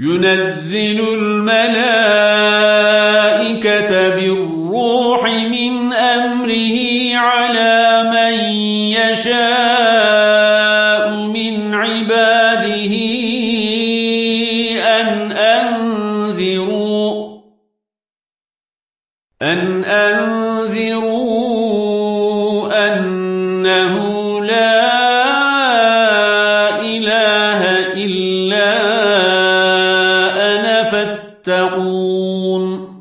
ينزل الملائكة بالروح من أمره على من يشاء من عباده أن أنذروا أن أنذروا أنه لا إله إلا تتقون